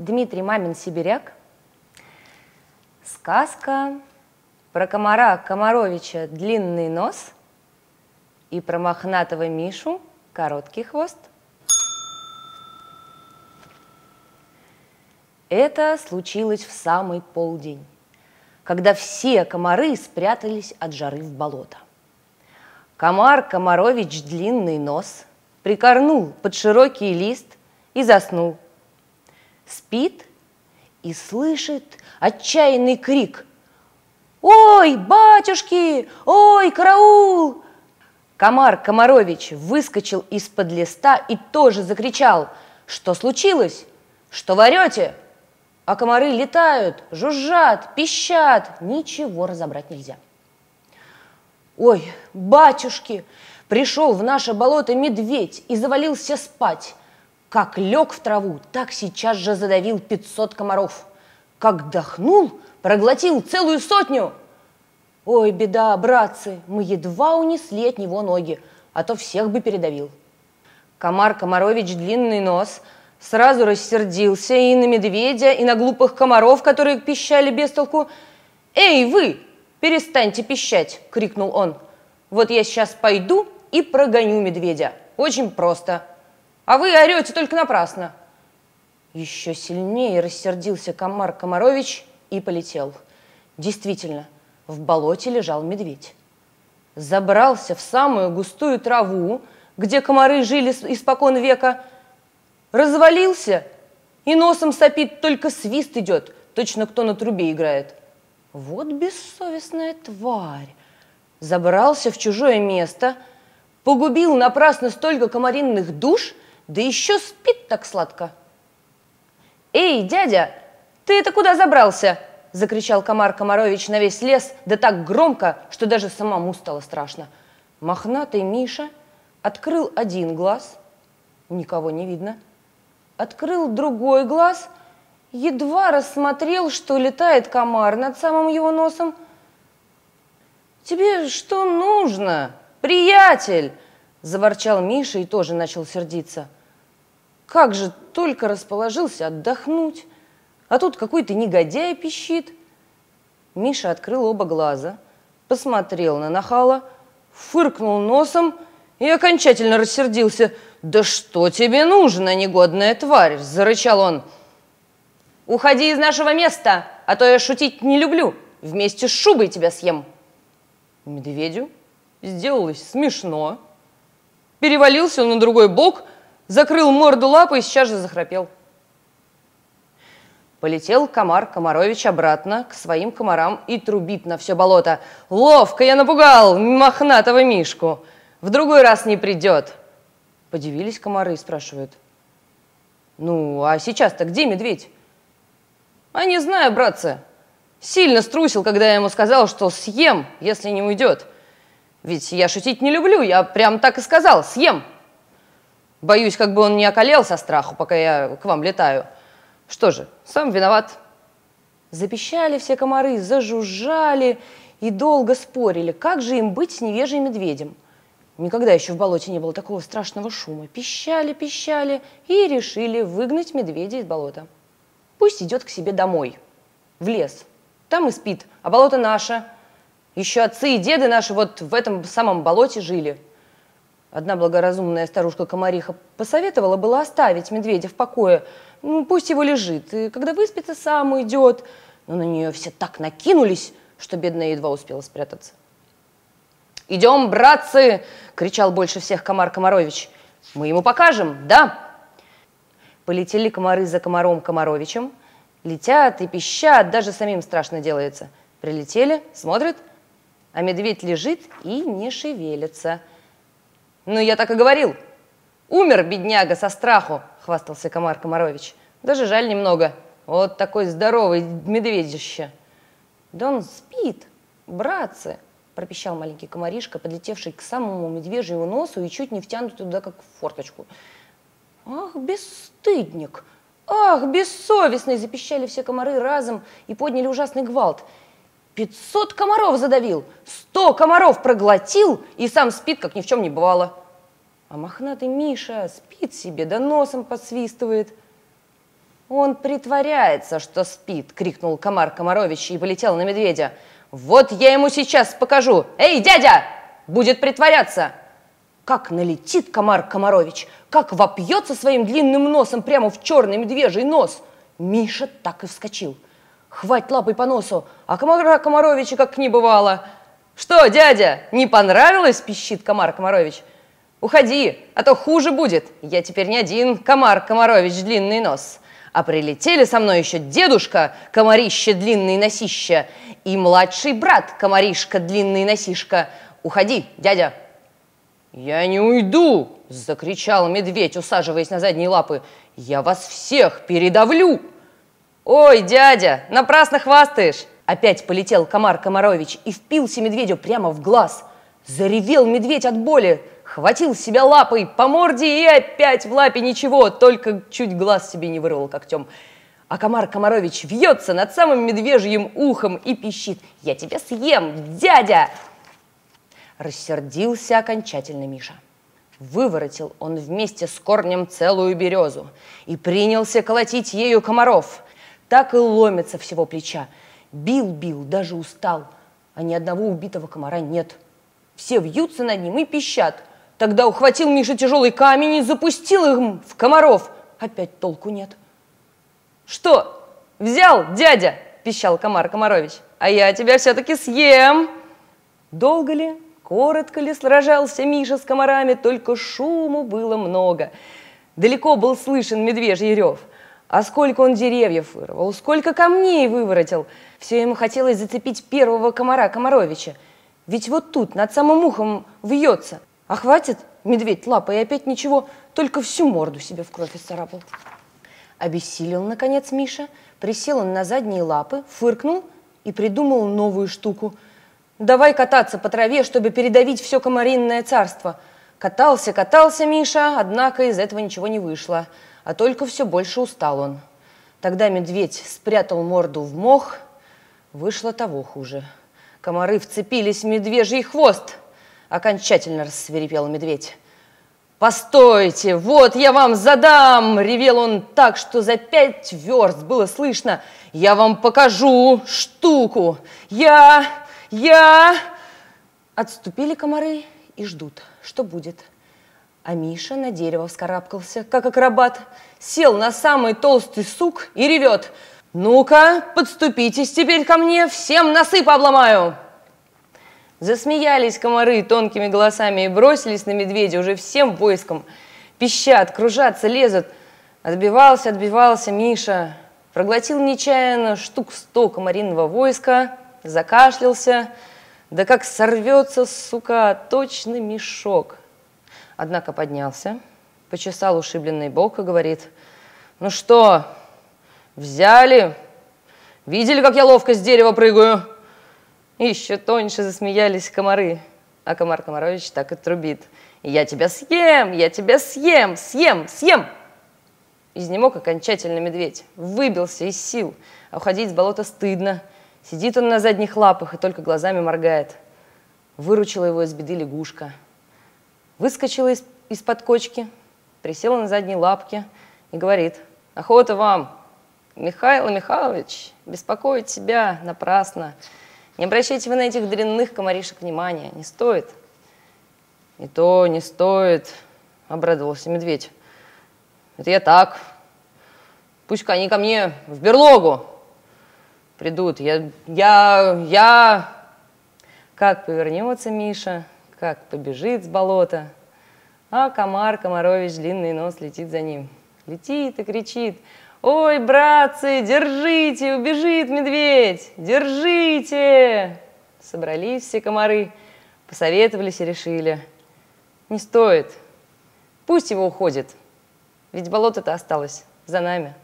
Дмитрий Мамин Сибиряк. Сказка про комара Комаровича длинный нос и про мохнатого Мишу короткий хвост. Это случилось в самый полдень, когда все комары спрятались от жары в болото. Комар Комарович длинный нос прикорнул под широкий лист и заснул. Спит и слышит отчаянный крик. «Ой, батюшки! Ой, караул!» Комар Комарович выскочил из-под листа и тоже закричал. «Что случилось? Что вы орете?» А комары летают, жужжат, пищат. Ничего разобрать нельзя. Ой, батюшки, пришел в наше болото медведь и завалился спать. Как лег в траву, так сейчас же задавил 500 комаров. Как дохнул, проглотил целую сотню. Ой, беда, братцы, мы едва унесли от него ноги, а то всех бы передавил. Комар Комарович длинный нос сразу рассердился и на медведя, и на глупых комаров, которые пищали без толку. «Эй, вы, перестаньте пищать!» – крикнул он. «Вот я сейчас пойду и прогоню медведя. Очень просто а вы орете только напрасно. Еще сильнее рассердился комар Комарович и полетел. Действительно, в болоте лежал медведь. Забрался в самую густую траву, где комары жили испокон века, развалился и носом сопит, только свист идет, точно кто на трубе играет. Вот бессовестная тварь. Забрался в чужое место, погубил напрасно столько комаринных душ – да еще спит так сладко. «Эй, дядя, ты это куда забрался?» – закричал Комар Комарович на весь лес, да так громко, что даже самому стало страшно. Мохнатый Миша открыл один глаз, никого не видно, открыл другой глаз, едва рассмотрел, что летает комар над самым его носом. «Тебе что нужно, приятель?» – заворчал Миша и тоже начал сердиться – как же только расположился отдохнуть, а тут какой-то негодяй пищит. Миша открыл оба глаза, посмотрел на нахала, фыркнул носом и окончательно рассердился. «Да что тебе нужно, негодная тварь?» – зарычал он. «Уходи из нашего места, а то я шутить не люблю. Вместе с шубой тебя съем». Медведю сделалось смешно. Перевалился он на другой бок – закрыл морду лапой и сейчас же захрапел. Полетел комар Комарович обратно к своим комарам и трубит на все болото. «Ловко я напугал мохнатого Мишку! В другой раз не придет!» Подивились комары и спрашивают. «Ну, а сейчас-то где медведь?» «А не знаю, братцы. Сильно струсил, когда я ему сказал, что съем, если не уйдет. Ведь я шутить не люблю, я прям так и сказал, съем!» Боюсь, как бы он не околел со страху, пока я к вам летаю. Что же, сам виноват. Запищали все комары, зажужжали и долго спорили, как же им быть с невежей медведем. Никогда еще в болоте не было такого страшного шума. Пищали, пищали и решили выгнать медведя из болота. Пусть идет к себе домой, в лес. Там и спит, а болото наше. Еще отцы и деды наши вот в этом самом болоте жили – Одна благоразумная старушка-комариха посоветовала было оставить медведя в покое. Ну, пусть его лежит, и когда выспится, сам уйдет. Но на нее все так накинулись, что бедная едва успела спрятаться. «Идем, братцы!» – кричал больше всех комар Комарович. «Мы ему покажем, да?» Полетели комары за комаром Комаровичем. Летят и пищат, даже самим страшно делается. Прилетели, смотрят, а медведь лежит и не шевелится – ну, я так и говорил. Умер, бедняга, со страху, хвастался Комар Комарович. Даже жаль немного. Вот такой здоровый медведище. Да он спит, братцы, пропищал маленький комаришка, подлетевший к самому медвежьему носу и чуть не втянутый туда, как в форточку. Ах, бесстыдник! Ах, бессовестный! Запищали все комары разом и подняли ужасный гвалт. Пятьсот комаров задавил, сто комаров проглотил и сам спит, как ни в чем не бывало. А мохнатый Миша спит себе, да носом подсвистывает. «Он притворяется, что спит!» — крикнул Комар Комарович и полетел на медведя. «Вот я ему сейчас покажу! Эй, дядя! Будет притворяться!» Как налетит Комар Комарович, как вопьется своим длинным носом прямо в черный медвежий нос. Миша так и вскочил. Хвать лапой по носу, а Комара Комаровича как не бывало. «Что, дядя, не понравилось?» – пищит Комар Комарович. «Уходи, а то хуже будет. Я теперь не один Комар Комарович длинный нос». А прилетели со мной еще дедушка, комарище длинный носища, и младший брат, комаришка длинный носишка. Уходи, дядя. Я не уйду, закричал медведь, усаживаясь на задние лапы. Я вас всех передавлю. Ой, дядя, напрасно хвастаешь. Опять полетел комар Комарович и впился медведю прямо в глаз. Заревел медведь от боли, хватил себя лапой по морде и опять в лапе ничего, только чуть глаз себе не вырвал когтем. А комар Комарович вьется над самым медвежьим ухом и пищит. «Я тебя съем, дядя!» Рассердился окончательно Миша. Выворотил он вместе с корнем целую березу и принялся колотить ею комаров. Так и ломится всего плеча. Бил-бил, даже устал, а ни одного убитого комара нет. Все вьются над ним и пищат – Тогда ухватил Миша тяжелый камень и запустил их в комаров. Опять толку нет. «Что, взял, дядя?» – пищал комар Комарович. «А я тебя все-таки съем!» Долго ли, коротко ли сражался Миша с комарами, только шуму было много. Далеко был слышен медвежий рев. А сколько он деревьев вырвал, сколько камней выворотил. Все ему хотелось зацепить первого комара Комаровича. Ведь вот тут, над самым ухом, вьется. А хватит, медведь лапа, и опять ничего, только всю морду себе в кровь исцарапал. Обессилел, наконец, Миша, присел он на задние лапы, фыркнул и придумал новую штуку. Давай кататься по траве, чтобы передавить все комаринное царство. Катался, катался Миша, однако из этого ничего не вышло, а только все больше устал он. Тогда медведь спрятал морду в мох, вышло того хуже. Комары вцепились в медвежий хвост – Окончательно рассверепел медведь. «Постойте, вот я вам задам!» — ревел он так, что за пять верст было слышно. «Я вам покажу штуку! Я... я...» Отступили комары и ждут, что будет. А Миша на дерево вскарабкался, как акробат, сел на самый толстый сук и ревет. «Ну-ка, подступитесь теперь ко мне, всем носы пообломаю!» Засмеялись комары тонкими голосами и бросились на медведя уже всем войском. Пищат, кружатся, лезут. Отбивался, отбивался Миша. Проглотил нечаянно штук сто комаринного войска, закашлялся. Да как сорвется, сука, точно мешок. Однако поднялся, почесал ушибленный бок и говорит, «Ну что, взяли? Видели, как я ловко с дерева прыгаю?» Еще тоньше засмеялись комары. А комар Комарович так и трубит. «Я тебя съем! Я тебя съем! Съем! Съем!» Изнемог окончательно медведь. Выбился из сил. А уходить с болота стыдно. Сидит он на задних лапах и только глазами моргает. Выручила его из беды лягушка. Выскочила из- из-под кочки, присела на задние лапки и говорит, «Охота вам, Михаил Михайлович, беспокоить себя напрасно. Не обращайте вы на этих дрянных комаришек внимания, не стоит. И то не стоит, обрадовался медведь. Это я так. Пусть они ко мне в берлогу придут. Я, я, я... Как повернется Миша, как побежит с болота, а комар Комарович длинный нос летит за ним. Летит и кричит – Ой, братцы, держите, убежит медведь, держите! Собрались все комары, посоветовались и решили. Не стоит, пусть его уходит, ведь болото-то осталось за нами.